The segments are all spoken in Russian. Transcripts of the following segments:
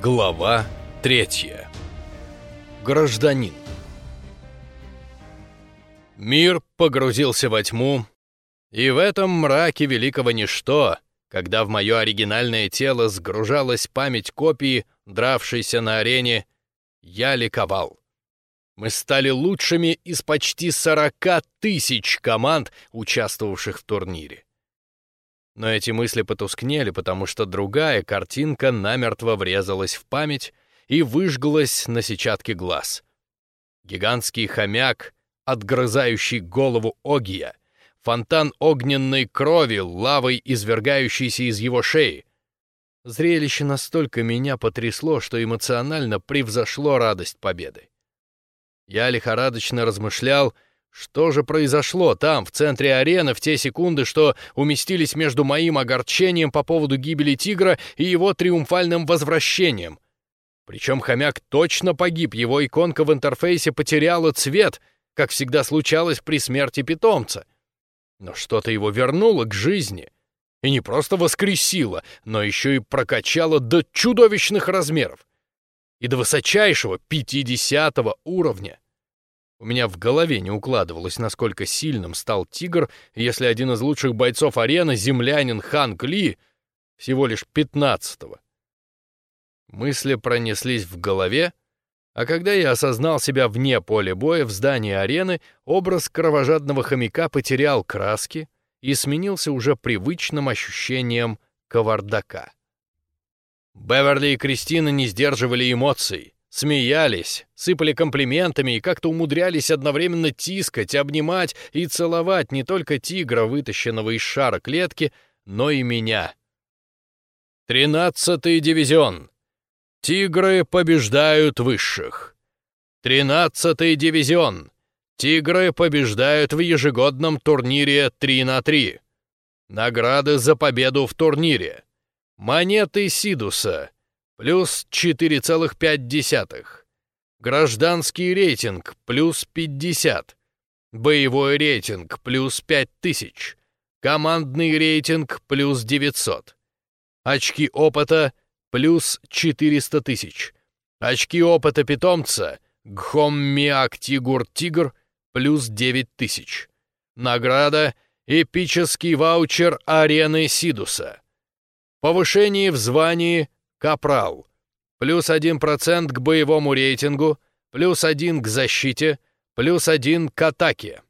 Глава третья. Гражданин. Мир погрузился во тьму, и в этом мраке великого ничто, когда в мое оригинальное тело сгружалась память копии, дравшейся на арене, я ликовал. Мы стали лучшими из почти 40 тысяч команд, участвовавших в турнире. Но эти мысли потускнели, потому что другая картинка намертво врезалась в память и выжглась на сетчатке глаз. Гигантский хомяк, отгрызающий голову Огия, фонтан огненной крови, лавой извергающейся из его шеи. Зрелище настолько меня потрясло, что эмоционально превзошло радость победы. Я лихорадочно размышлял, что же произошло там, в центре арены, в те секунды, что уместились между моим огорчением по поводу гибели тигра и его триумфальным возвращением? Причем хомяк точно погиб, его иконка в интерфейсе потеряла цвет, как всегда случалось при смерти питомца. Но что-то его вернуло к жизни. И не просто воскресило, но еще и прокачало до чудовищных размеров. И до высочайшего 50 уровня. У меня в голове не укладывалось, насколько сильным стал тигр, если один из лучших бойцов арены, землянин Ханк Ли, всего лишь пятнадцатого. Мысли пронеслись в голове, а когда я осознал себя вне поля боя в здании арены, образ кровожадного хомяка потерял краски и сменился уже привычным ощущением кавардака. Беверли и Кристина не сдерживали эмоций. Смеялись, сыпали комплиментами и как-то умудрялись одновременно тискать, обнимать и целовать не только тигра, вытащенного из шара клетки, но и меня. Тринадцатый дивизион. Тигры побеждают высших. Тринадцатый дивизион. Тигры побеждают в ежегодном турнире 3 на 3. Награды за победу в турнире. Монеты Сидуса плюс 4,5. Гражданский рейтинг плюс 50. Боевой рейтинг плюс 5000. Командный рейтинг плюс 900. Очки опыта плюс 400 тысяч. Очки опыта питомца Гхоммиак Тигур Тигр плюс 9000. Награда эпический ваучер арены Сидуса. Повышение в звании Капрал. Плюс один процент к боевому рейтингу, плюс один к защите, плюс один к атаке.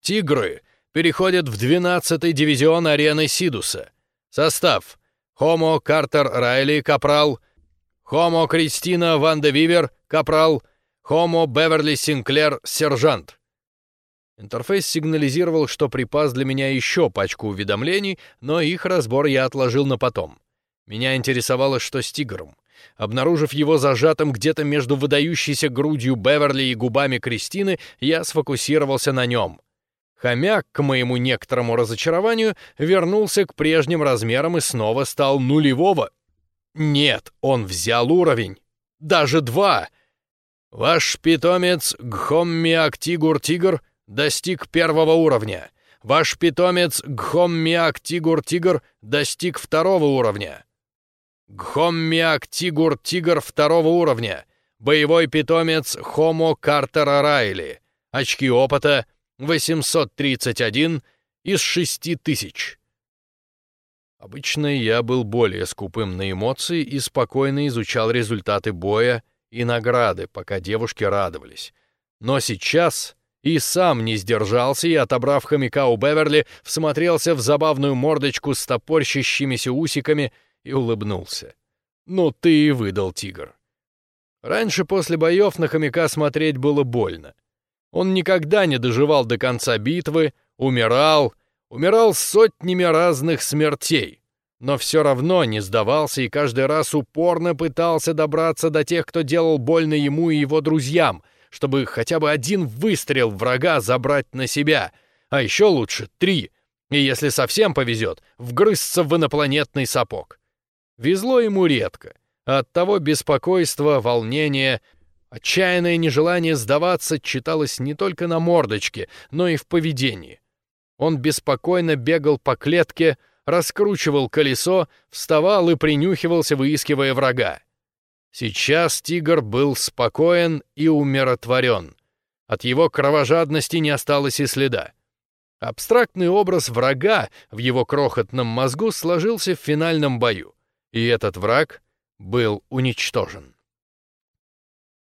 Тигры переходят в 12-й дивизион арены Сидуса. Состав. Хомо Картер Райли, Капрал. Хомо Кристина Ванда Вивер, Капрал. Хомо Беверли Синклер, Сержант. Интерфейс сигнализировал, что припас для меня еще пачку уведомлений, но их разбор я отложил на потом. Меня интересовало, что с тигром. Обнаружив его зажатым где-то между выдающейся грудью Беверли и губами Кристины, я сфокусировался на нем. Хомяк, к моему некоторому разочарованию, вернулся к прежним размерам и снова стал нулевого. Нет, он взял уровень. Даже два. Ваш питомец Гхоммиак Тигур Тигр достиг первого уровня. Ваш питомец Гхоммиак Тигур Тигр достиг второго уровня. Гхоммиак Тигур Тигр второго уровня. Боевой питомец Хомо Картера Райли. Очки опыта 831 из 6000. Обычно я был более скупым на эмоции и спокойно изучал результаты боя и награды, пока девушки радовались. Но сейчас и сам не сдержался и, отобрав хомяка у Беверли, всмотрелся в забавную мордочку с топорщащимися усиками — и улыбнулся. «Ну ты и выдал, тигр». Раньше после боев на хомяка смотреть было больно. Он никогда не доживал до конца битвы, умирал, умирал сотнями разных смертей, но все равно не сдавался и каждый раз упорно пытался добраться до тех, кто делал больно ему и его друзьям, чтобы хотя бы один выстрел врага забрать на себя, а еще лучше три, и если совсем повезет, вгрызться в инопланетный сапог. Везло ему редко. Оттого беспокойство, волнение, отчаянное нежелание сдаваться читалось не только на мордочке, но и в поведении. Он беспокойно бегал по клетке, раскручивал колесо, вставал и принюхивался, выискивая врага. Сейчас тигр был спокоен и умиротворен. От его кровожадности не осталось и следа. Абстрактный образ врага в его крохотном мозгу сложился в финальном бою, и этот враг был уничтожен.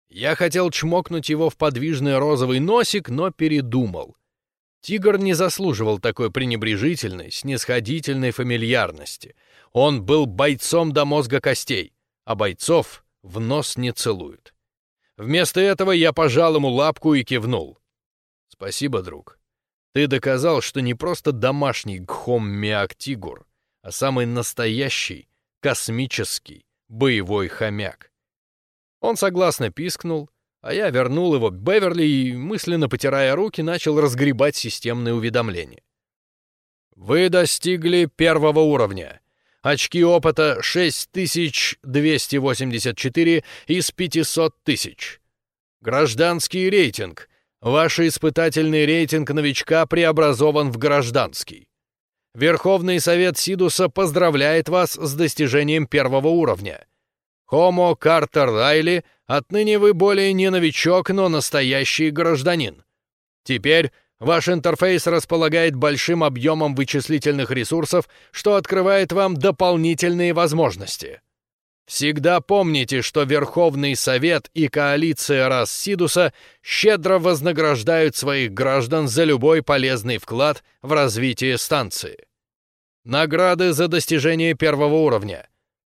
Я хотел чмокнуть его в подвижный розовый носик, но передумал. Тигр не заслуживал такой пренебрежительной, снисходительной фамильярности. Он был бойцом до мозга костей, а бойцов в нос не целуют. Вместо этого я пожал ему лапку и кивнул. «Спасибо, друг. Ты доказал, что не просто домашний гхом-миак-тигур, а самый настоящий, космический, боевой хомяк. Он согласно пискнул, а я вернул его Беверли и, мысленно потирая руки, начал разгребать системные уведомления. Вы достигли первого уровня. Очки опыта 6284 из 500 тысяч. Гражданский рейтинг Ваш испытательный рейтинг новичка преобразован в гражданский. Верховный совет Сидуса поздравляет вас с достижением первого уровня. Хомо Картер Райли, отныне вы более не новичок, но настоящий гражданин. Теперь ваш интерфейс располагает большим объемом вычислительных ресурсов, что открывает вам дополнительные возможности. Всегда помните, что Верховный Совет и коалиция рас Сидуса щедро вознаграждают своих граждан за любой полезный вклад в развитие станции. Награды за достижение первого уровня.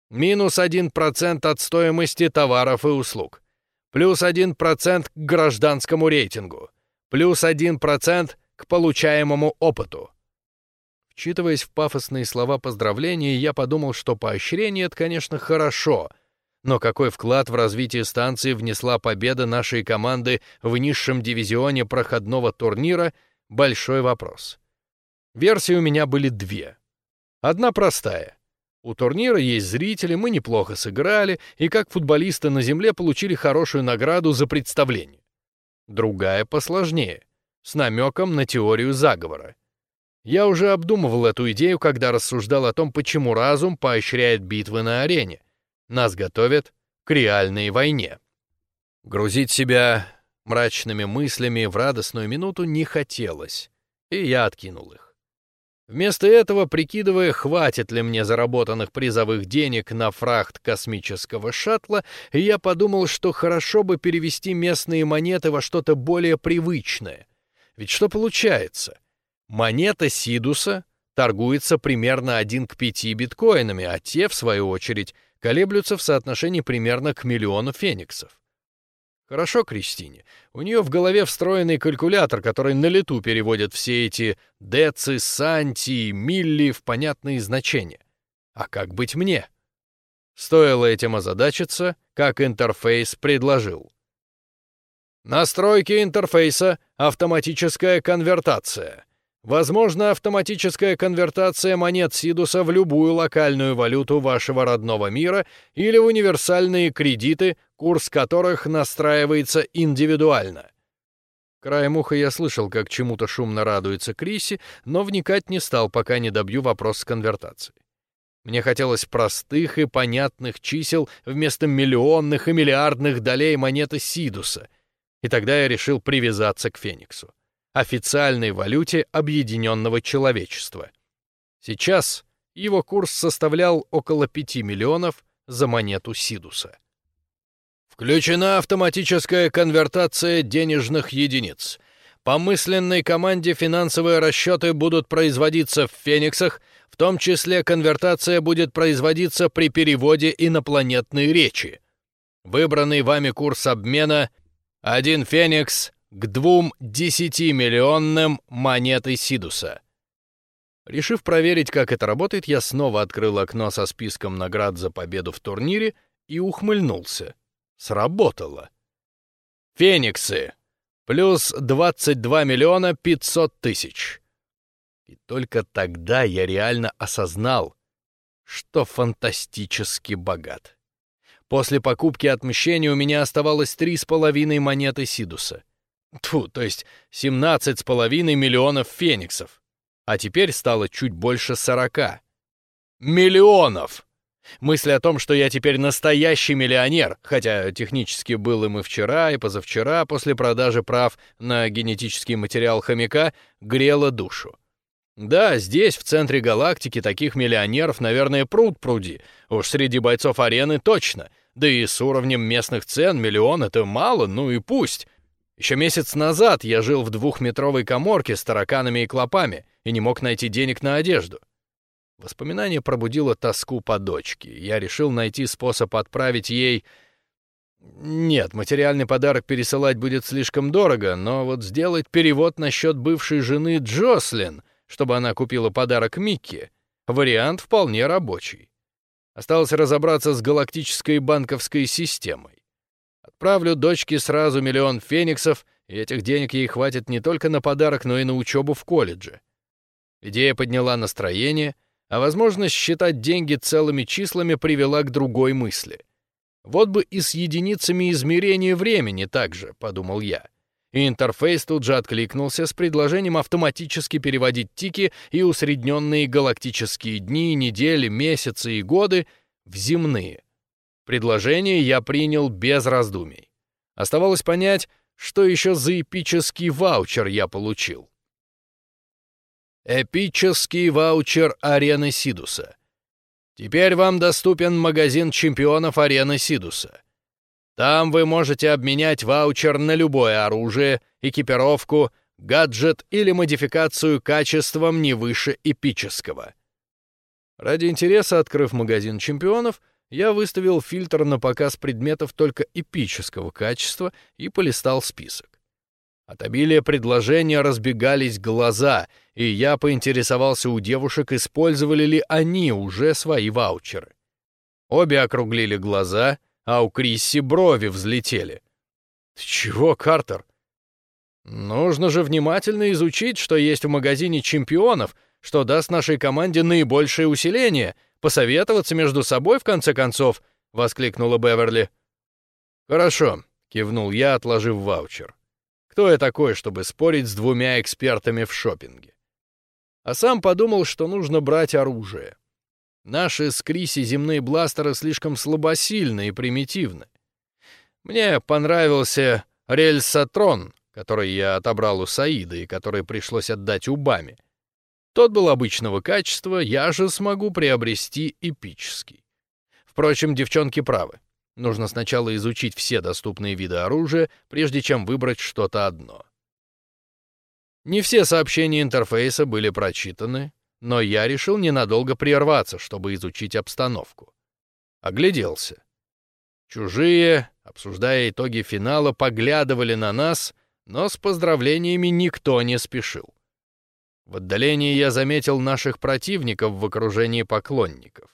Минус 1% от стоимости товаров и услуг. Плюс 1% к гражданскому рейтингу. Плюс 1% к получаемому опыту. Вчитываясь в пафосные слова поздравления, я подумал, что поощрение — это, конечно, хорошо, но какой вклад в развитие станции внесла победа нашей команды в низшем дивизионе проходного турнира — большой вопрос. Версии у меня были две. Одна простая. У турнира есть зрители, мы неплохо сыграли, и как футболисты на земле получили хорошую награду за представление. Другая посложнее, с намеком на теорию заговора. Я уже обдумывал эту идею, когда рассуждал о том, почему разум поощряет битвы на арене. Нас готовят к реальной войне. Грузить себя мрачными мыслями в радостную минуту не хотелось, и я откинул их. Вместо этого, прикидывая, хватит ли мне заработанных призовых денег на фрахт космического шаттла, я подумал, что хорошо бы перевести местные монеты во что-то более привычное. Ведь что получается? Монета Сидуса торгуется примерно 1 к 5 биткоинами, а те, в свою очередь, колеблются в соотношении примерно к миллиону фениксов. Хорошо Кристине. У нее в голове встроенный калькулятор, который на лету переводит все эти деци, санти, милли в понятные значения. А как быть мне? Стоило этим озадачиться, как интерфейс предложил. Настройки интерфейса, автоматическая конвертация. Возможно автоматическая конвертация монет Сидуса в любую локальную валюту вашего родного мира или в универсальные кредиты, курс которых настраивается индивидуально. Краем уха я слышал, как чему-то шумно радуется Криси, но вникать не стал, пока не добью вопрос с конвертацией. Мне хотелось простых и понятных чисел вместо миллионных и миллиардных долей монеты Сидуса, и тогда я решил привязаться к Фениксу официальной валюте объединенного человечества. Сейчас его курс составлял около 5 миллионов за монету Сидуса. Включена автоматическая конвертация денежных единиц. По мысленной команде финансовые расчеты будут производиться в фениксах, в том числе конвертация будет производиться при переводе инопланетной речи. Выбранный вами курс обмена — один феникс к двум десятимиллионным монетой Сидуса. Решив проверить, как это работает, я снова открыл окно со списком наград за победу в турнире и ухмыльнулся. Сработало. Фениксы. Плюс 22 миллиона 500 тысяч. И только тогда я реально осознал, что фантастически богат. После покупки отмщения у меня оставалось три с половиной монеты Сидуса. Тьфу, то есть 17,5 миллионов фениксов. А теперь стало чуть больше 40. Миллионов! Мысль о том, что я теперь настоящий миллионер, хотя технически был им и вчера, и позавчера, после продажи прав на генетический материал хомяка, грела душу. Да, здесь, в центре галактики, таких миллионеров, наверное, пруд пруди. Уж среди бойцов арены точно. Да и с уровнем местных цен миллион — это мало, ну и пусть. Еще месяц назад я жил в двухметровой коморке с тараканами и клопами и не мог найти денег на одежду. Воспоминание пробудило тоску по дочке. Я решил найти способ отправить ей... Нет, материальный подарок пересылать будет слишком дорого, но вот сделать перевод на счет бывшей жены Джослин, чтобы она купила подарок Микки, вариант вполне рабочий. Осталось разобраться с галактической банковской системой. Отправлю дочке сразу миллион фениксов, и этих денег ей хватит не только на подарок, но и на учебу в колледже. Идея подняла настроение — а возможность считать деньги целыми числами привела к другой мысли. Вот бы и с единицами измерения времени также, подумал я. И интерфейс тут же откликнулся с предложением автоматически переводить тики и усредненные галактические дни, недели, месяцы и годы в земные. Предложение я принял без раздумий. Оставалось понять, что еще за эпический ваучер я получил. Эпический ваучер арены Сидуса. Теперь вам доступен магазин чемпионов арены Сидуса. Там вы можете обменять ваучер на любое оружие, экипировку, гаджет или модификацию качеством не выше эпического. Ради интереса, открыв магазин чемпионов, я выставил фильтр на показ предметов только эпического качества и полистал список. От обилия предложения разбегались глаза, и я поинтересовался у девушек, использовали ли они уже свои ваучеры. Обе округлили глаза, а у Крисси брови взлетели. чего, Картер?» «Нужно же внимательно изучить, что есть в магазине чемпионов, что даст нашей команде наибольшее усиление, посоветоваться между собой, в конце концов», — воскликнула Беверли. «Хорошо», — кивнул я, отложив ваучер. Кто я такой, чтобы спорить с двумя экспертами в шопинге? А сам подумал, что нужно брать оружие. Наши с Криси земные бластеры слишком слабосильны и примитивны. Мне понравился рельсотрон, который я отобрал у Саида и который пришлось отдать Убаме. Тот был обычного качества, я же смогу приобрести эпический. Впрочем, девчонки правы. Нужно сначала изучить все доступные виды оружия, прежде чем выбрать что-то одно. Не все сообщения интерфейса были прочитаны, но я решил ненадолго прерваться, чтобы изучить обстановку. Огляделся. Чужие, обсуждая итоги финала, поглядывали на нас, но с поздравлениями никто не спешил. В отдалении я заметил наших противников в окружении поклонников.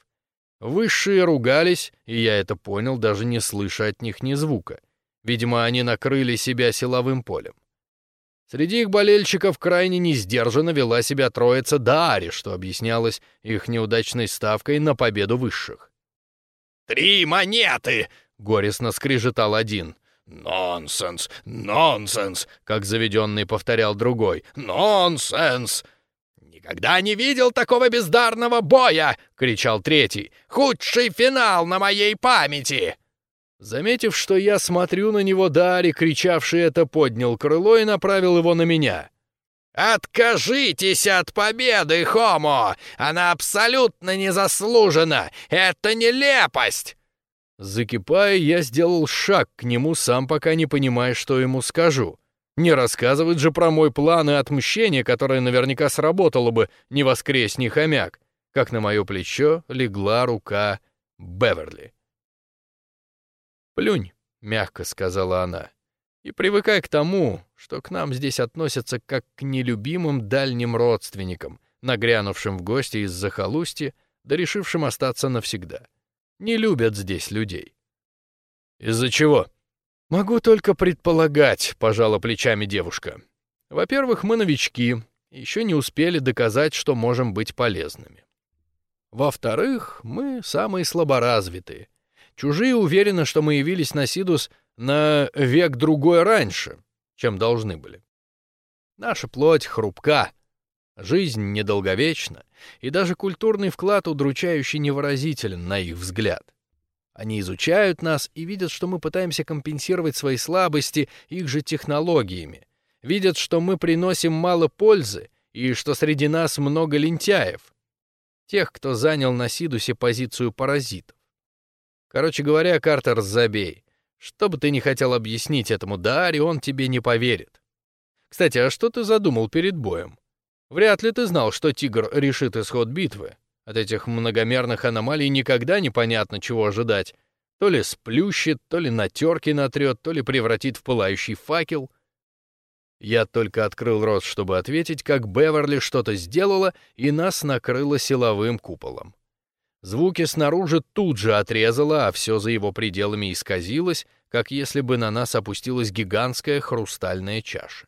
Высшие ругались, и я это понял, даже не слыша от них ни звука. Видимо, они накрыли себя силовым полем. Среди их болельщиков крайне несдержанно вела себя троица Даари, что объяснялось их неудачной ставкой на победу высших. «Три монеты!» — горестно скрижетал один. «Нонсенс! Нонсенс!» — как заведенный повторял другой. «Нонсенс!» «Никогда не видел такого бездарного боя!» — кричал третий. «Худший финал на моей памяти!» Заметив, что я смотрю на него, Дари, кричавший это, поднял крыло и направил его на меня. «Откажитесь от победы, Хомо! Она абсолютно незаслужена! Это нелепость!» Закипая, я сделал шаг к нему, сам пока не понимая, что ему скажу. Не рассказывать же про мой план и отмщение, которое наверняка сработало бы, не воскрес ни хомяк, как на мое плечо легла рука Беверли. «Плюнь», — мягко сказала она, — «и привыкай к тому, что к нам здесь относятся как к нелюбимым дальним родственникам, нагрянувшим в гости из захолустья, да решившим остаться навсегда. Не любят здесь людей». «Из-за чего?» «Могу только предполагать», — пожала плечами девушка. «Во-первых, мы новички, еще не успели доказать, что можем быть полезными. Во-вторых, мы самые слаборазвитые. Чужие уверены, что мы явились на Сидус на век другой раньше, чем должны были. Наша плоть хрупка, Жизнь недолговечна, и даже культурный вклад удручающе невыразителен на их взгляд. Они изучают нас и видят, что мы пытаемся компенсировать свои слабости их же технологиями. Видят, что мы приносим мало пользы и что среди нас много лентяев. Тех, кто занял на Сидусе позицию паразитов. Короче говоря, Картер, забей. Что бы ты ни хотел объяснить этому Даре, он тебе не поверит. Кстати, а что ты задумал перед боем? Вряд ли ты знал, что Тигр решит исход битвы. От этих многомерных аномалий никогда непонятно, чего ожидать. То ли сплющит, то ли на терке натрет, то ли превратит в пылающий факел. Я только открыл рот, чтобы ответить, как Беверли что-то сделала, и нас накрыло силовым куполом. Звуки снаружи тут же отрезало, а все за его пределами исказилось, как если бы на нас опустилась гигантская хрустальная чаша.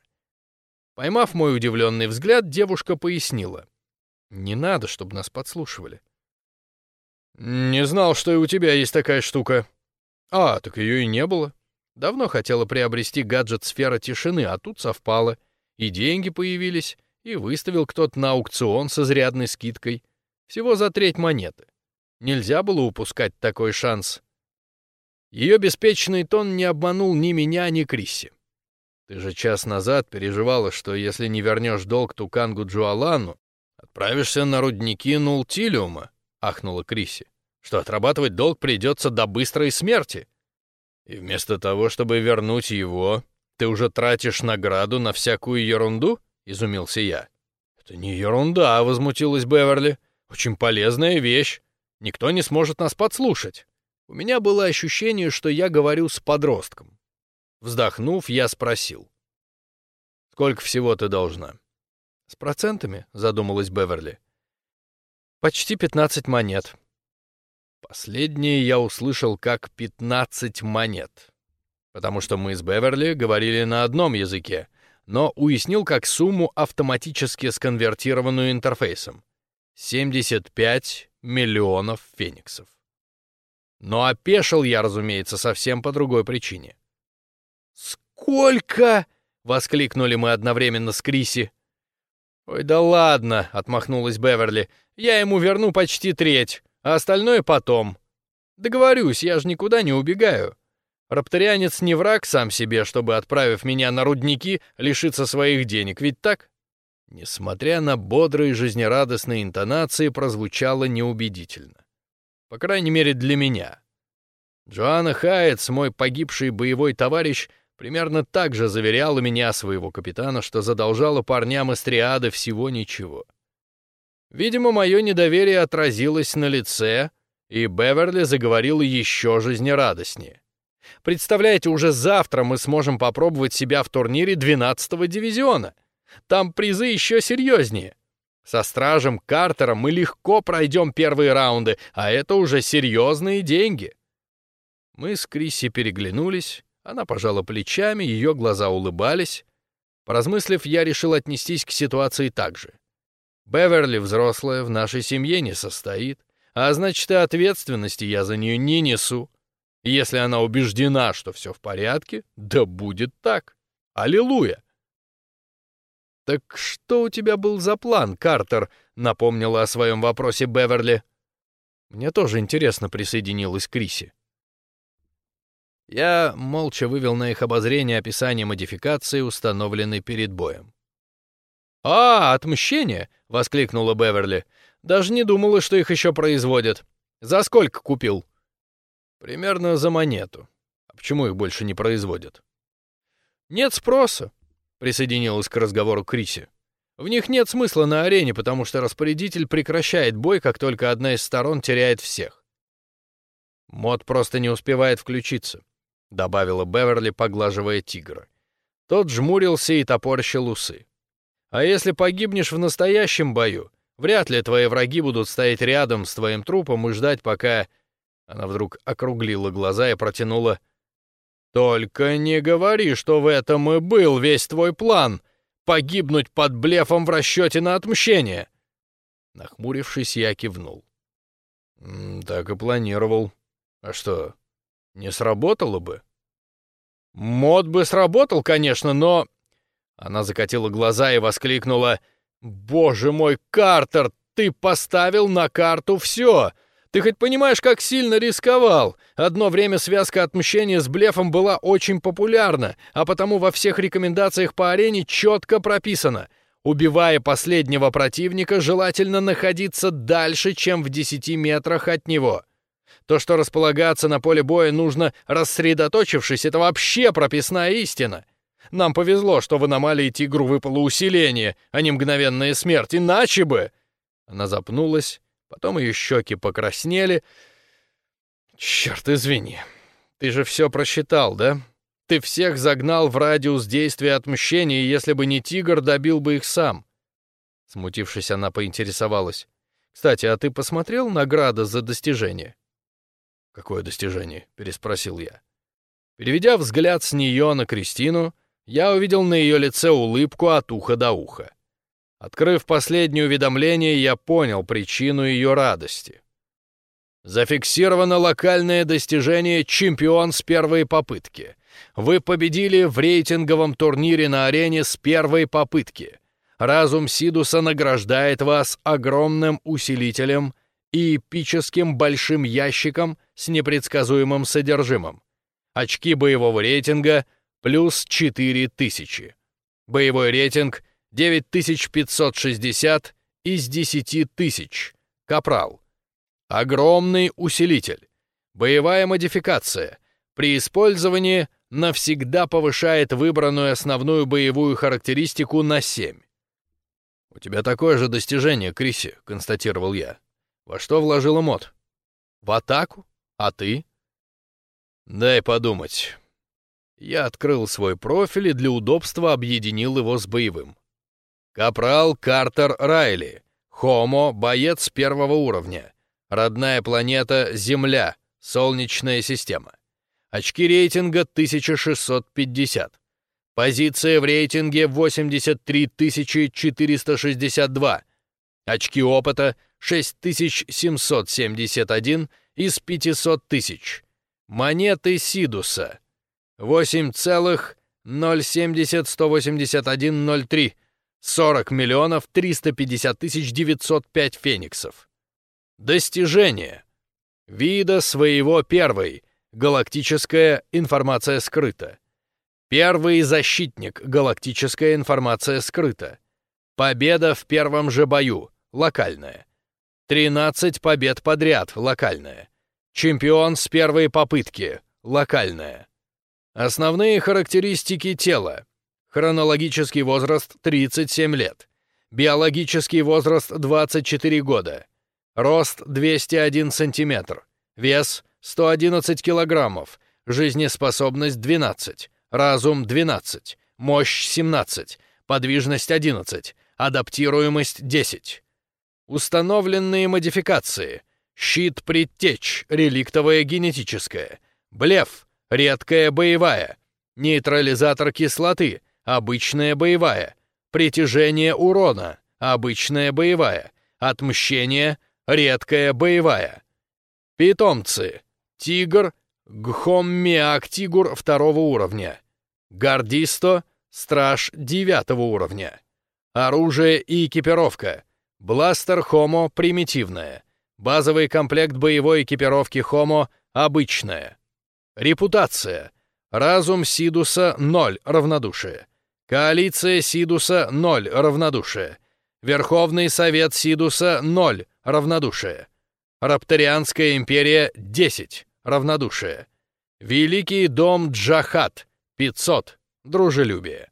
Поймав мой удивленный взгляд, девушка пояснила. Не надо, чтобы нас подслушивали. Не знал, что и у тебя есть такая штука. А, так ее и не было. Давно хотела приобрести гаджет сфера тишины, а тут совпало. И деньги появились, и выставил кто-то на аукцион с изрядной скидкой. Всего за треть монеты. Нельзя было упускать такой шанс. Ее беспечный тон не обманул ни меня, ни Крисси. Ты же час назад переживала, что если не вернешь долг Тукангу Джуалану, «Отправишься на рудники Нултилиума», — ахнула Криси, «что отрабатывать долг придется до быстрой смерти. И вместо того, чтобы вернуть его, ты уже тратишь награду на всякую ерунду?» — изумился я. «Это не ерунда», — возмутилась Беверли. «Очень полезная вещь. Никто не сможет нас подслушать». У меня было ощущение, что я говорю с подростком. Вздохнув, я спросил. «Сколько всего ты должна?» «С процентами?» — задумалась Беверли. «Почти пятнадцать монет». Последнее я услышал как пятнадцать монет, потому что мы с Беверли говорили на одном языке, но уяснил как сумму, автоматически сконвертированную интерфейсом. 75 миллионов фениксов. Но опешил я, разумеется, совсем по другой причине. «Сколько?» — воскликнули мы одновременно с Криси. «Ой, да ладно», — отмахнулась Беверли. «Я ему верну почти треть, а остальное потом. Договорюсь, я же никуда не убегаю. Рапторианец не враг сам себе, чтобы, отправив меня на рудники, лишиться своих денег, ведь так?» Несмотря на бодрые жизнерадостные интонации, прозвучало неубедительно. По крайней мере, для меня. Джоанна Хайетс, мой погибший боевой товарищ, Примерно так же заверяла меня своего капитана, что задолжала парням из триады всего ничего. Видимо, мое недоверие отразилось на лице, и Беверли заговорила еще жизнерадостнее. Представляете, уже завтра мы сможем попробовать себя в турнире 12-го дивизиона. Там призы еще серьезнее. Со стражем Картером мы легко пройдем первые раунды, а это уже серьезные деньги. Мы с Крисси переглянулись, она пожала плечами, ее глаза улыбались. Поразмыслив, я решил отнестись к ситуации так же. Беверли взрослая, в нашей семье не состоит, а значит и ответственности я за нее не несу. Если она убеждена, что все в порядке, да будет так. Аллилуйя! «Так что у тебя был за план, Картер?» — напомнила о своем вопросе Беверли. Мне тоже интересно присоединилась Криси. Я молча вывел на их обозрение описание модификации, установленной перед боем. «А, отмщение!» — воскликнула Беверли. «Даже не думала, что их еще производят. За сколько купил?» «Примерно за монету. А почему их больше не производят?» «Нет спроса», — присоединилась к разговору Криси. «В них нет смысла на арене, потому что распорядитель прекращает бой, как только одна из сторон теряет всех. Мод просто не успевает включиться. — добавила Беверли, поглаживая тигра. Тот жмурился и топорщил усы. «А если погибнешь в настоящем бою, вряд ли твои враги будут стоять рядом с твоим трупом и ждать, пока...» Она вдруг округлила глаза и протянула. «Только не говори, что в этом и был весь твой план — погибнуть под блефом в расчете на отмщение!» Нахмурившись, я кивнул. «Так и планировал. А что, не сработало бы. Мод бы сработал, конечно, но... Она закатила глаза и воскликнула. Боже мой, Картер, ты поставил на карту все! Ты хоть понимаешь, как сильно рисковал? Одно время связка отмщения с блефом была очень популярна, а потому во всех рекомендациях по арене четко прописано. Убивая последнего противника, желательно находиться дальше, чем в 10 метрах от него. То, что располагаться на поле боя нужно рассредоточившись, это вообще прописная истина. Нам повезло, что в аномалии тигру выпало усиление, а не мгновенная смерть, иначе бы... Она запнулась, потом ее щеки покраснели. Черт, извини. Ты же все просчитал, да? Ты всех загнал в радиус действия отмщения, и если бы не тигр, добил бы их сам. Смутившись, она поинтересовалась. «Кстати, а ты посмотрел награда за достижение?» «Какое достижение?» — переспросил я. Переведя взгляд с нее на Кристину, я увидел на ее лице улыбку от уха до уха. Открыв последнее уведомление, я понял причину ее радости. Зафиксировано локальное достижение «Чемпион с первой попытки». Вы победили в рейтинговом турнире на арене с первой попытки. Разум Сидуса награждает вас огромным усилителем и эпическим большим ящиком с непредсказуемым содержимым. Очки боевого рейтинга плюс 4000. Боевой рейтинг 9560 из 10 тысяч. Капрал. Огромный усилитель. Боевая модификация. При использовании навсегда повышает выбранную основную боевую характеристику на 7. «У тебя такое же достижение, Криси», — констатировал я. «Во что вложила мод?» «В атаку? А ты?» «Дай подумать». Я открыл свой профиль и для удобства объединил его с боевым. Капрал Картер Райли. Хомо, боец первого уровня. Родная планета Земля, Солнечная система. Очки рейтинга 1650. Позиция в рейтинге 83462. Очки опыта 6771 из 500 тысяч. Монеты Сидуса 8,07018103. 40 миллионов 350 тысяч 905 фениксов. Достижение. Вида своего первой. Галактическая информация скрыта. Первый защитник. Галактическая информация скрыта. Победа в первом же бою. Локальная. 13 побед подряд. Локальная. Чемпион с первой попытки. Локальная. Основные характеристики тела. Хронологический возраст 37 лет. Биологический возраст 24 года. Рост 201 сантиметр. Вес 111 килограммов. Жизнеспособность 12. Разум 12. Мощь 17. Подвижность 11. Адаптируемость 10. Установленные модификации. Щит предтеч, реликтовая генетическая. Блеф, редкая боевая. Нейтрализатор кислоты, обычная боевая. Притяжение урона, обычная боевая. Отмщение, редкая боевая. Питомцы. Тигр, Гхоммиак-тигур второго уровня. Гардисто, страж девятого уровня. Оружие и экипировка. Бластер Хомо примитивная. Базовый комплект боевой экипировки Хомо обычная. Репутация. Разум Сидуса 0 равнодушие. Коалиция Сидуса 0 равнодушие. Верховный Совет Сидуса 0 равнодушие. Рапторианская империя 10 равнодушие. Великий дом Джахат 500 дружелюбие.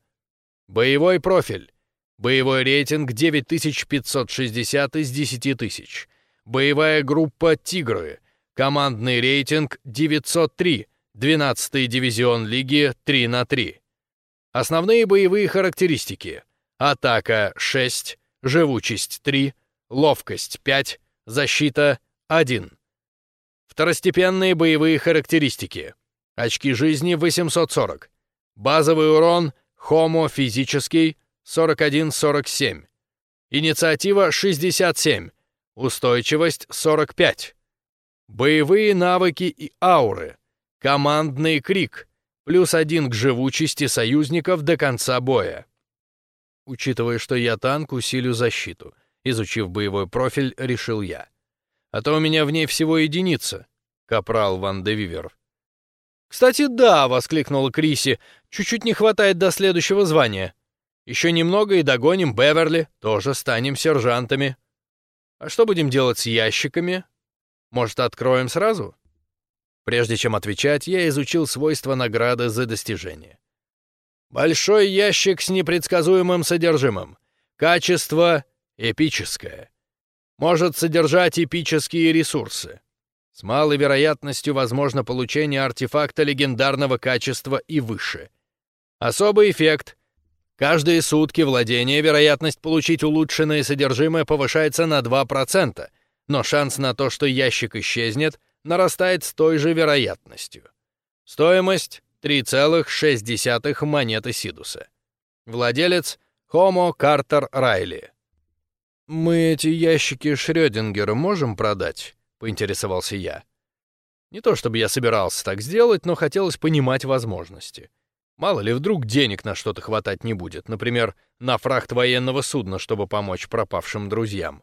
Боевой профиль. Боевой рейтинг 9560 из 10 тысяч. Боевая группа «Тигры». Командный рейтинг 903, 12-й дивизион лиги 3 на 3. Основные боевые характеристики. Атака 6, живучесть 3, ловкость 5, защита 1. Второстепенные боевые характеристики. Очки жизни 840. Базовый урон Homo физический 41-47. Инициатива 67. Устойчивость 45. Боевые навыки и ауры. Командный крик. Плюс один к живучести союзников до конца боя. Учитывая, что я танк, усилю защиту. Изучив боевой профиль, решил я. А то у меня в ней всего единица. Капрал Ван де Вивер. «Кстати, да!» — воскликнула Криси. «Чуть-чуть не хватает до следующего звания. Еще немного и догоним Беверли, тоже станем сержантами. А что будем делать с ящиками? Может, откроем сразу?» Прежде чем отвечать, я изучил свойства награды за достижение. Большой ящик с непредсказуемым содержимым. Качество эпическое. Может содержать эпические ресурсы. С малой вероятностью возможно получение артефакта легендарного качества и выше. Особый эффект. Каждые сутки владения вероятность получить улучшенное содержимое повышается на 2%, но шанс на то, что ящик исчезнет, нарастает с той же вероятностью. Стоимость 3,6 монеты Сидуса. Владелец Хомо Картер Райли. «Мы эти ящики Шрёдингера можем продать?» — поинтересовался я. Не то чтобы я собирался так сделать, но хотелось понимать возможности. Мало ли, вдруг денег на что-то хватать не будет, например, на фрахт военного судна, чтобы помочь пропавшим друзьям.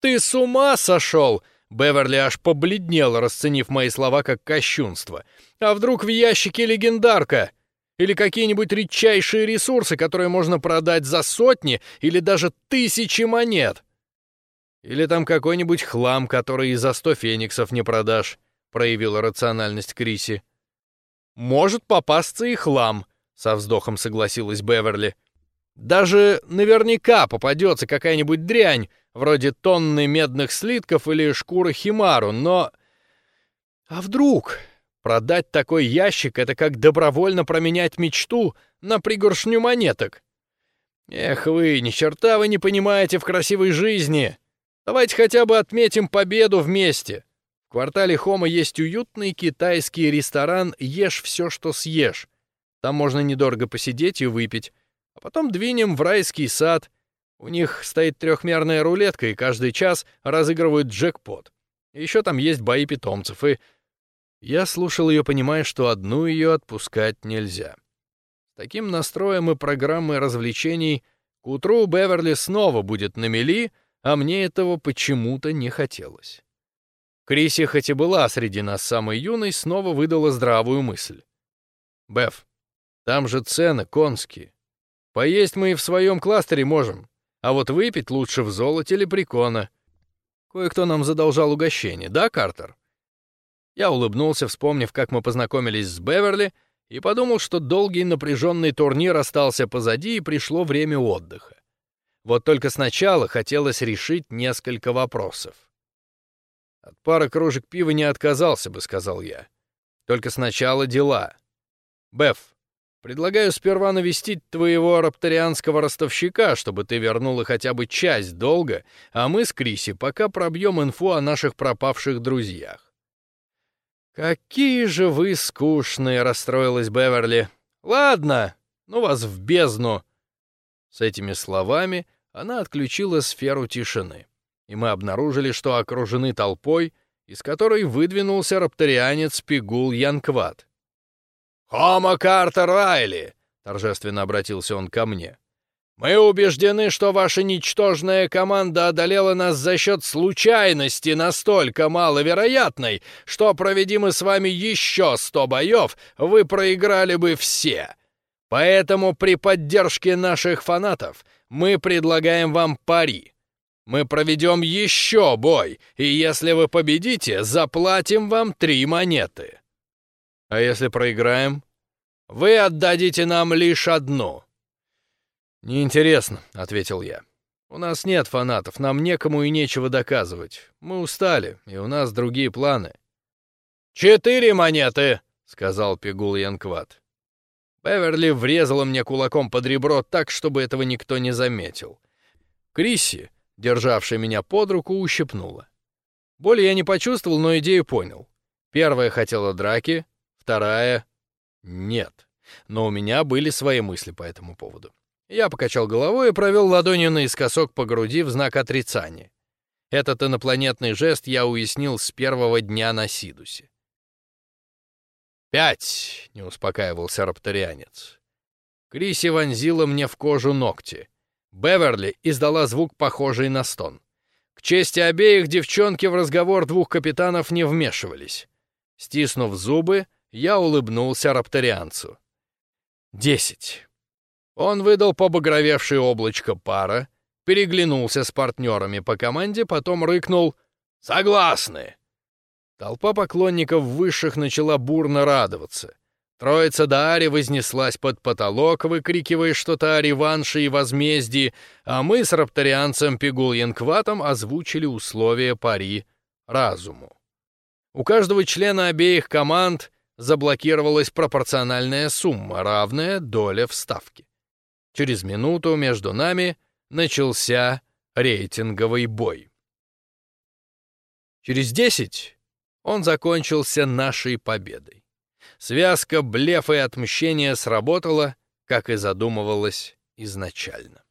«Ты с ума сошел!» Беверли аж побледнел, расценив мои слова как кощунство. «А вдруг в ящике легендарка? Или какие-нибудь редчайшие ресурсы, которые можно продать за сотни или даже тысячи монет? Или там какой-нибудь хлам, который и за сто фениксов не продашь?» проявила рациональность Криси. «Может попасться и хлам», — со вздохом согласилась Беверли. «Даже наверняка попадется какая-нибудь дрянь, вроде тонны медных слитков или шкуры химару, но... А вдруг продать такой ящик — это как добровольно променять мечту на пригоршню монеток? Эх вы, ни черта вы не понимаете в красивой жизни. Давайте хотя бы отметим победу вместе. Квартале Хома есть уютный китайский ресторан «Ешь все, что съешь». Там можно недорого посидеть и выпить. А потом двинем в райский сад, у них стоит трехмерная рулетка, и каждый час разыгрывают джекпот. еще там есть бои питомцев, и... Я слушал ее, понимая, что одну ее отпускать нельзя. С таким настроем и программой развлечений к утру Беверли снова будет на мели, а мне этого почему-то не хотелось. Криси, хоть и была среди нас самой юной, снова выдала здравую мысль. «Беф, там же цены конские. Поесть мы и в своем кластере можем. А вот выпить лучше в золоте или прикона. Кое-кто нам задолжал угощение, да, Картер? Я улыбнулся, вспомнив, как мы познакомились с Беверли, и подумал, что долгий напряженный турнир остался позади и пришло время отдыха. Вот только сначала хотелось решить несколько вопросов. «От пары кружек пива не отказался бы», — сказал я. «Только сначала дела. Беф, Предлагаю сперва навестить твоего рапторианского ростовщика, чтобы ты вернула хотя бы часть долга, а мы с Криси пока пробьем инфу о наших пропавших друзьях». «Какие же вы скучные!» — расстроилась Беверли. «Ладно, ну вас в бездну!» С этими словами она отключила сферу тишины, и мы обнаружили, что окружены толпой, из которой выдвинулся рапторианец Пигул Янкват. «Хомо Картер Райли!» — торжественно обратился он ко мне. «Мы убеждены, что ваша ничтожная команда одолела нас за счет случайности настолько маловероятной, что проведим мы с вами еще сто боев, вы проиграли бы все. Поэтому при поддержке наших фанатов мы предлагаем вам пари. Мы проведем еще бой, и если вы победите, заплатим вам три монеты». А если проиграем? Вы отдадите нам лишь одну. Неинтересно, ответил я. У нас нет фанатов, нам некому и нечего доказывать. Мы устали, и у нас другие планы. Четыре монеты, сказал Пигул Янкват. Беверли врезала мне кулаком под ребро так, чтобы этого никто не заметил. Крисси, державшая меня под руку, ущипнула. Боли я не почувствовал, но идею понял. Первая хотела драки, Вторая — нет. Но у меня были свои мысли по этому поводу. Я покачал головой и провел ладонью наискосок по груди в знак отрицания. Этот инопланетный жест я уяснил с первого дня на Сидусе. «Пять!» — не успокаивался рапторианец. Криси вонзила мне в кожу ногти. Беверли издала звук, похожий на стон. К чести обеих девчонки в разговор двух капитанов не вмешивались. Стиснув зубы, я улыбнулся рапторианцу. Десять. Он выдал побагровевшее облачко пара, переглянулся с партнерами по команде, потом рыкнул «Согласны!». Толпа поклонников высших начала бурно радоваться. Троица Даари вознеслась под потолок, выкрикивая что-то о реванше и возмездии, а мы с рапторианцем Пигул Янкватом озвучили условия пари разуму. У каждого члена обеих команд заблокировалась пропорциональная сумма, равная доле вставки. Через минуту между нами начался рейтинговый бой. Через десять он закончился нашей победой. Связка блефа и отмщения сработала, как и задумывалось изначально.